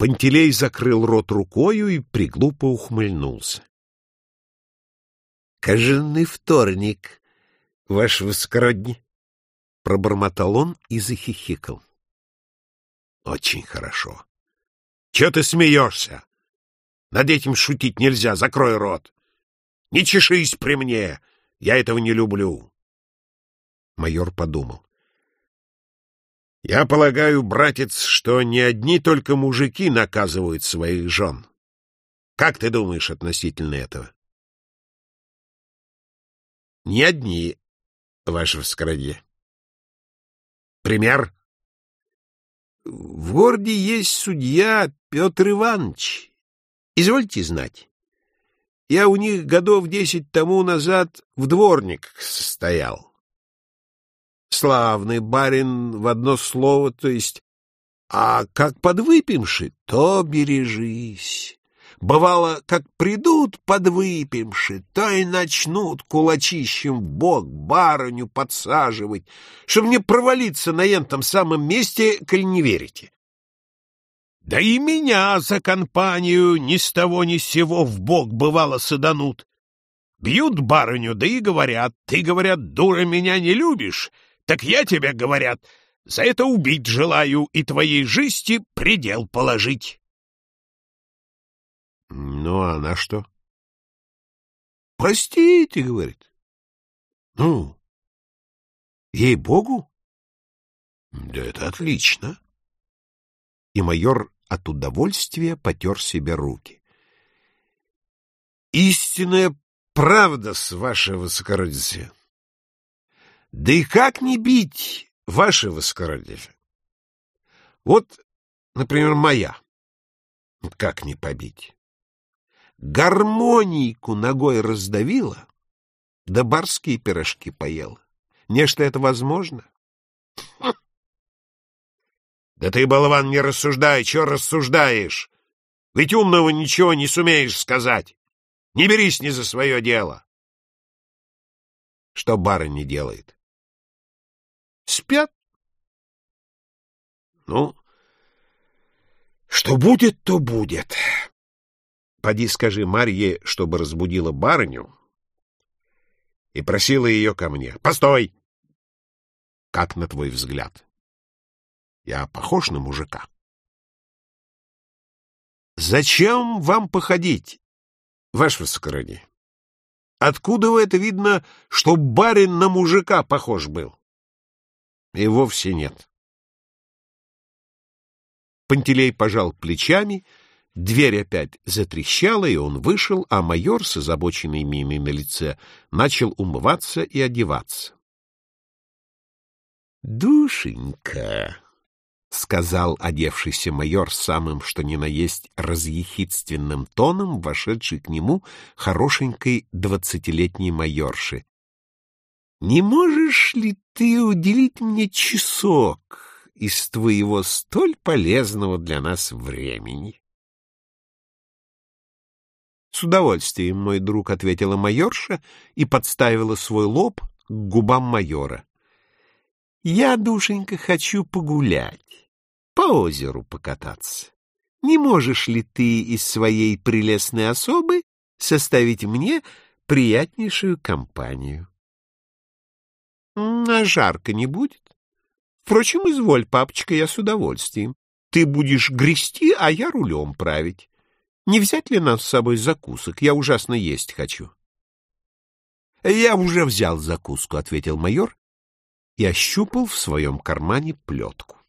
Пантелей закрыл рот рукою и приглупо ухмыльнулся. — Каженный вторник, ваш воскородни, — пробормотал он и захихикал. — Очень хорошо. — Чего ты смеешься? Над этим шутить нельзя, закрой рот. Не чешись при мне, я этого не люблю. Майор подумал. Я полагаю, братец, что не одни только мужики наказывают своих жен. Как ты думаешь относительно этого? Не одни, ваше вскородие. Пример? В городе есть судья Петр Иванович. Извольте знать. Я у них годов десять тому назад в дворник состоял. Славный барин в одно слово, то есть, а как подвыпивши, то бережись. Бывало, как придут подвыпивши, то и начнут кулачищем в бок барыню подсаживать, чтобы не провалиться на ентом самом месте, коль не верите. Да и меня за компанию ни с того ни с сего в бок бывало саданут. Бьют барыню, да и говорят, ты, говорят, дура, меня не любишь, так я тебе, говорят, за это убить желаю и твоей жизни предел положить. Ну, а на что? Простите, говорит. Ну, ей-богу. Да это отлично. И майор от удовольствия потер себе руки. Истинная правда с вашего высокородия. Да и как не бить, ваше воскородие? Вот, например, моя. Как не побить? Гармонийку ногой раздавила, да барские пирожки поела. Нечто это возможно? Да ты, болван, не рассуждай, что рассуждаешь? Ведь умного ничего не сумеешь сказать. Не берись ни за свое дело. Что барыня делает? Спят. Ну, что будет, то будет. Поди скажи Марье, чтобы разбудила барыню и просила ее ко мне. Постой! Как на твой взгляд? Я похож на мужика? Зачем вам походить, ваше высокородие? Откуда вы это видно, что барин на мужика похож был? И вовсе нет. Пантелей пожал плечами, дверь опять затрещала, и он вышел, а майор с озабоченной миной на лице начал умываться и одеваться. «Душенька!» — сказал одевшийся майор самым, что ни на есть, разъехидственным тоном, вошедший к нему хорошенькой двадцатилетней майорши. Не можешь ли ты уделить мне часок из твоего столь полезного для нас времени? С удовольствием, мой друг, — ответила майорша и подставила свой лоб к губам майора. Я, душенька, хочу погулять, по озеру покататься. Не можешь ли ты из своей прелестной особы составить мне приятнейшую компанию? А жарко не будет? Впрочем, изволь, папочка, я с удовольствием. Ты будешь грести, а я рулем править. Не взять ли нас с собой закусок? Я ужасно есть хочу. — Я уже взял закуску, — ответил майор и ощупал в своем кармане плетку.